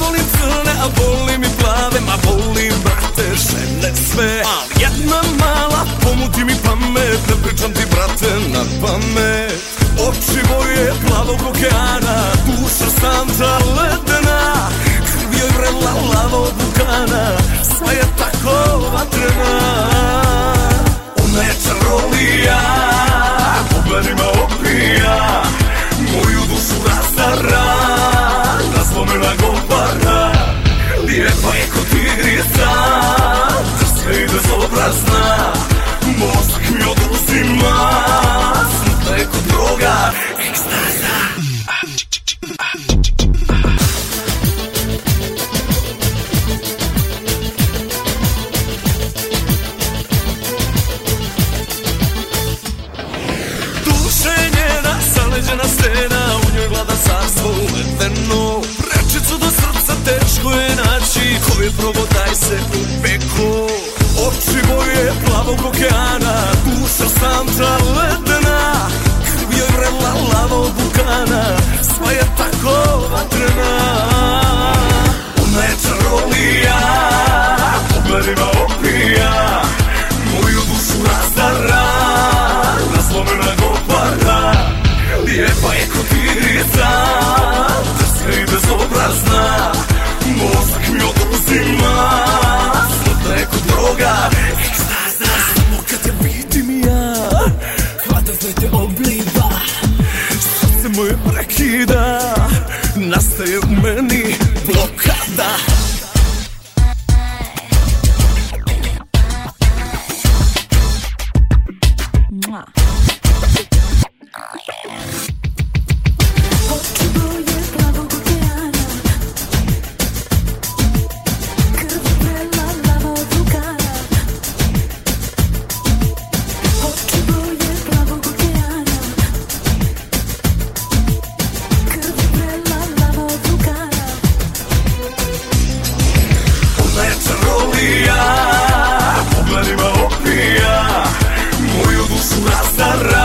volim crne, a volim i plave Ma volim, brate, žene sve. Ali jedna mala, pomuti mi pamet Ne pričam ti, brate, na pamet. Oči boje plavog okeana Duša santa ledena Krv joj vrela lava od vulkana Sva je tako vatrena stena U njoj vlada carstvo uvedeno Prečicu do srca teško je naći Ko je probao taj se u peku Oči boje plavog okeana Duša santa ledena Krv je vrela lava od vulkana Sva je tako bezobrazna Mozak mi oduzima. Smutna je kod droga Ekstaza Samo kad je vidim ja. Hlada te obliva Srce moje prekida Nastaje u meni нас на